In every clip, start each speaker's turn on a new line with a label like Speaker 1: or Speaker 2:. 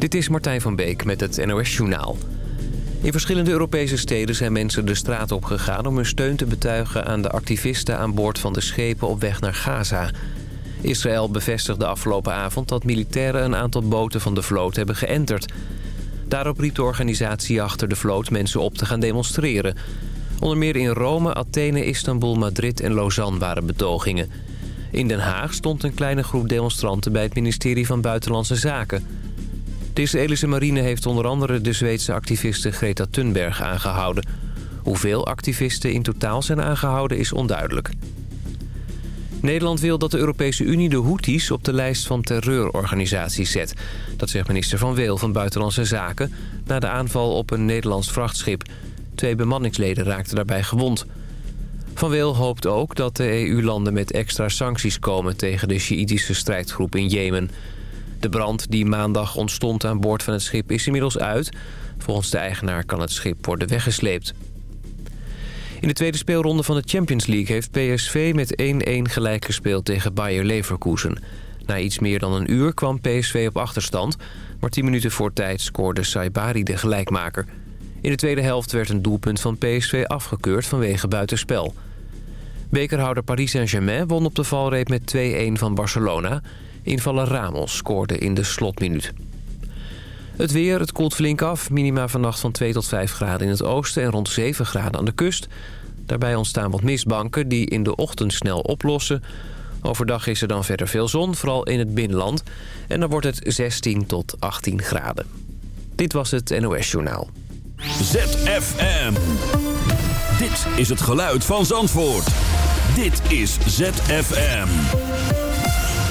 Speaker 1: Dit is Martijn van Beek met het NOS Journaal. In verschillende Europese steden zijn mensen de straat op gegaan... om hun steun te betuigen aan de activisten aan boord van de schepen op weg naar Gaza. Israël bevestigde afgelopen avond dat militairen een aantal boten van de vloot hebben geënterd. Daarop riep de organisatie achter de vloot mensen op te gaan demonstreren. Onder meer in Rome, Athene, Istanbul, Madrid en Lausanne waren betogingen. In Den Haag stond een kleine groep demonstranten bij het ministerie van Buitenlandse Zaken... De Israëlische marine heeft onder andere de Zweedse activiste Greta Thunberg aangehouden. Hoeveel activisten in totaal zijn aangehouden is onduidelijk. Nederland wil dat de Europese Unie de Houthis op de lijst van terreurorganisaties zet. Dat zegt minister Van Weel van Buitenlandse Zaken... na de aanval op een Nederlands vrachtschip. Twee bemanningsleden raakten daarbij gewond. Van Weel hoopt ook dat de EU-landen met extra sancties komen... tegen de Sjiïtische strijdgroep in Jemen... De brand die maandag ontstond aan boord van het schip is inmiddels uit. Volgens de eigenaar kan het schip worden weggesleept. In de tweede speelronde van de Champions League heeft PSV met 1-1 gelijk gespeeld tegen Bayer Leverkusen. Na iets meer dan een uur kwam PSV op achterstand, maar 10 minuten voor tijd scoorde Saibari de gelijkmaker. In de tweede helft werd een doelpunt van PSV afgekeurd vanwege buitenspel. Bekerhouder Paris Saint-Germain won op de valreep met 2-1 van Barcelona... Invaller Ramos scoorde in de slotminuut. Het weer, het koelt flink af. Minima vannacht van 2 tot 5 graden in het oosten en rond 7 graden aan de kust. Daarbij ontstaan wat mistbanken die in de ochtend snel oplossen. Overdag is er dan verder veel zon, vooral in het binnenland. En dan wordt het 16 tot 18 graden. Dit was het NOS Journaal.
Speaker 2: ZFM. Dit is het geluid van Zandvoort. Dit is ZFM.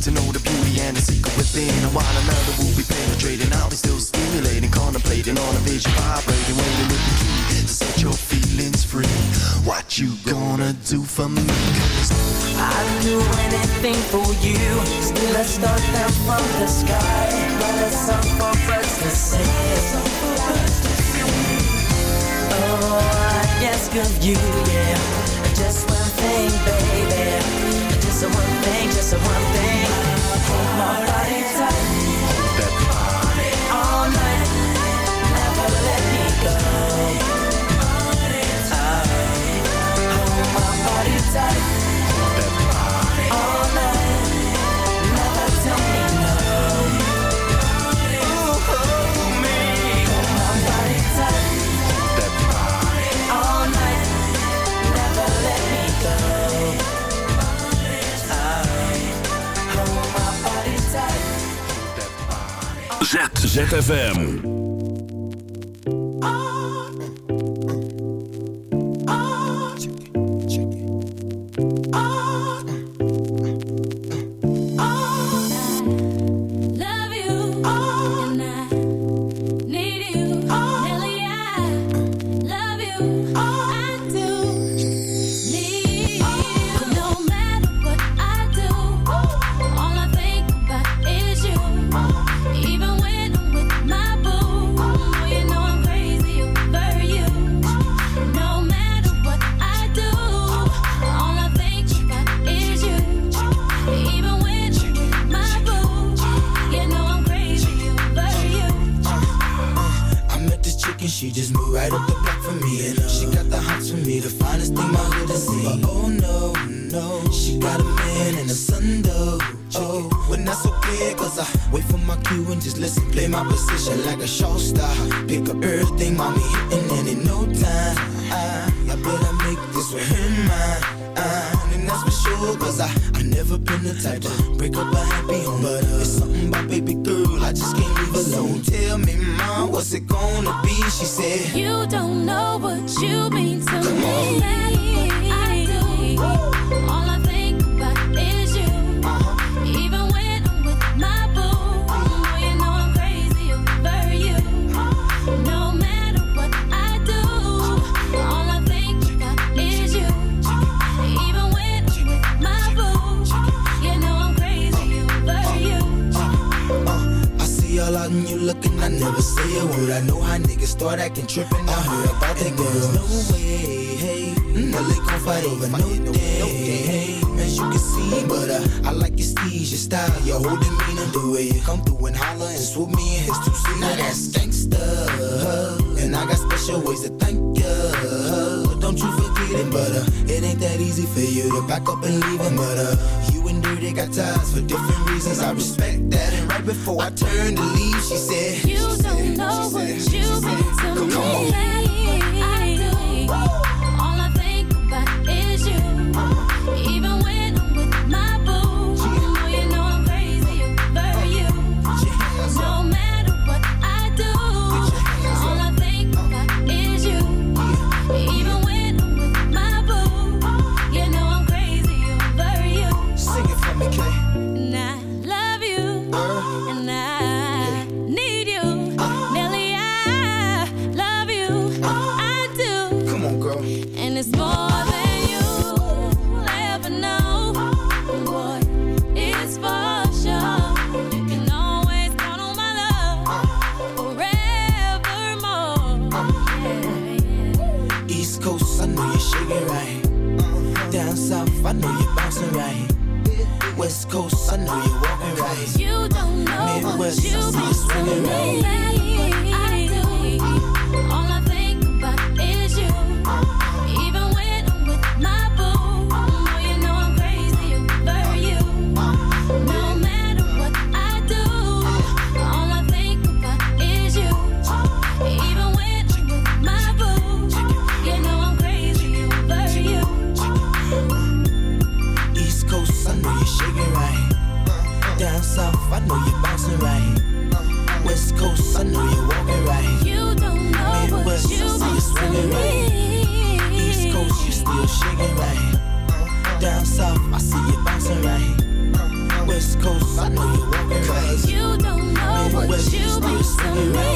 Speaker 3: to know the beauty
Speaker 4: and the secret within.
Speaker 3: And while
Speaker 4: another
Speaker 3: will
Speaker 4: be
Speaker 3: penetrating, I'll be still
Speaker 5: stimulating, contemplating on a vision, vibrating, waiting with the key to set your feelings free. What you gonna do for me? Cause I'd do anything for you. Still, I start down from the sky, but it's something for us to see. Oh, I ask of you,
Speaker 6: yeah, just one thing, baby. Just a one thing, just a one thing. Hold my body tight. That body. All night. Never let me go. Hold my body tight. ZFM. style, your whole demeanor, the way you come
Speaker 3: through and holler and swoop me in his two seat. Now that's gangsta, and I got special ways to thank you. Don't you forget it, but uh, it
Speaker 4: ain't that easy for you
Speaker 3: to back up and leave him, but uh, you and Dirty got ties for different reasons. I respect that, and right before I turned to leave, she said,
Speaker 4: You
Speaker 3: she don't said, know what you've been to me. I do. All I think about is you, even when. west. I see
Speaker 4: you
Speaker 3: swinging. I know you want me cause you don't know what you do to
Speaker 2: me.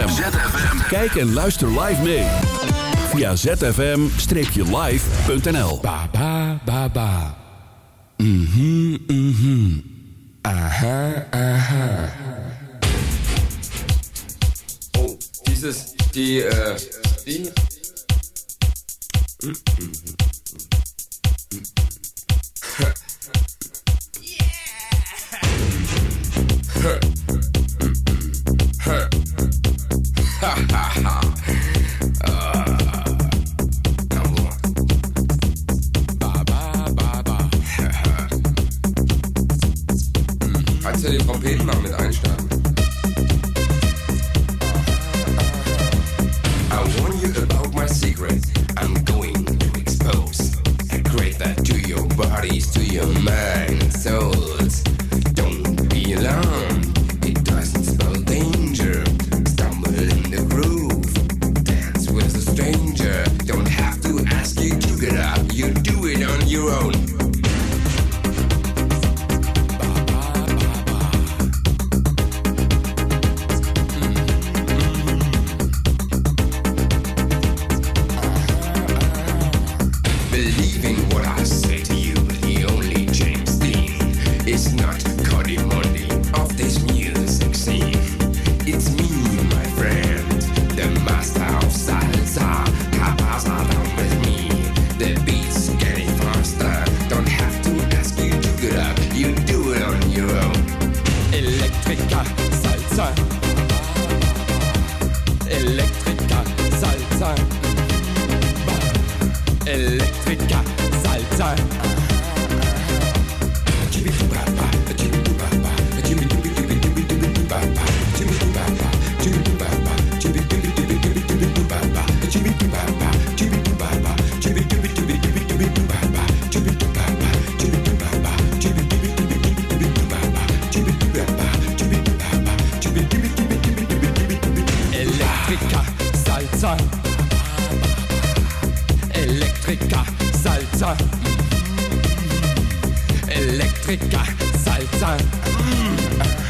Speaker 2: ZFM. Kijk en luister live mee. Via zfm-live.nl
Speaker 7: Ba, ba, ba, ba. Salsa. Electrica Salsa. Electrica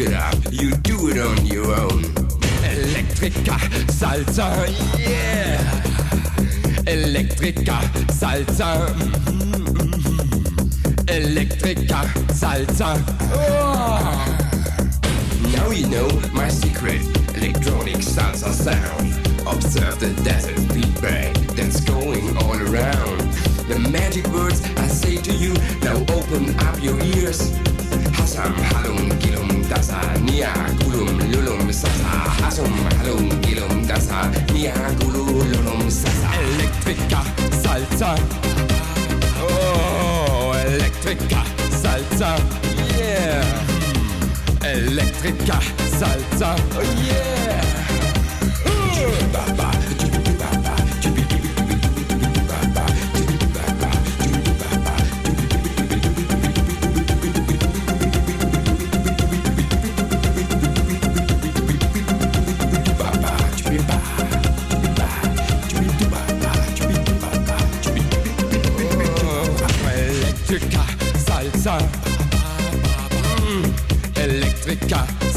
Speaker 7: you up, you do it on your own. Electrica salsa, yeah. Electrica salsa. Mm-hmm. Electrica Salsa. Oh. Now you know my secret electronic salsa sound. Observe the desert feedback that's going all around. The magic words I say to you, now open up your ears. Hasam halum gilum dasa nia gulum lulum sasa. Hasum halum gilum dasa nia gulum lulum sasa. Electrica Salsa. Oh, Electrica Salsa, yeah. Electrica Salsa, oh yeah. Electrica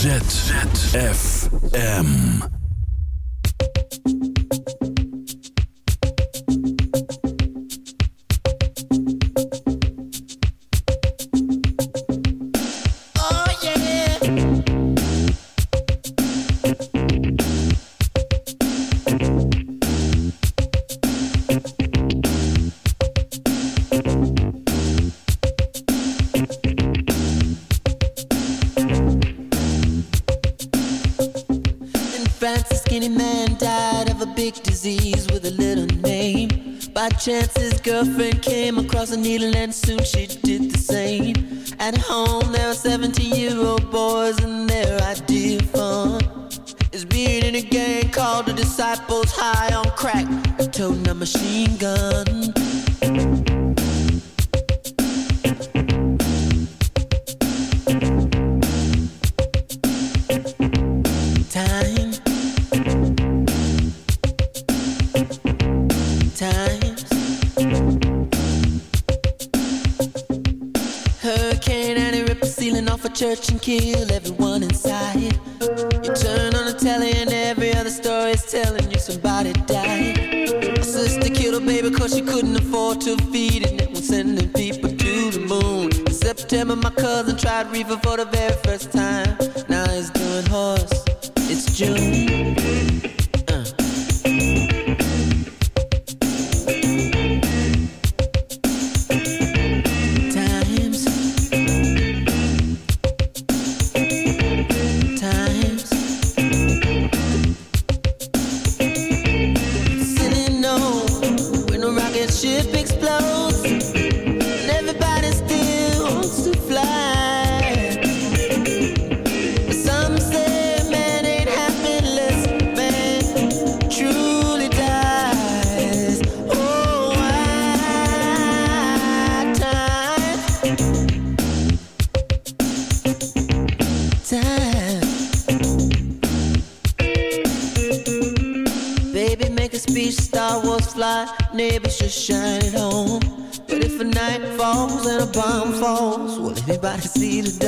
Speaker 2: ZFM.
Speaker 3: Chance,
Speaker 8: see the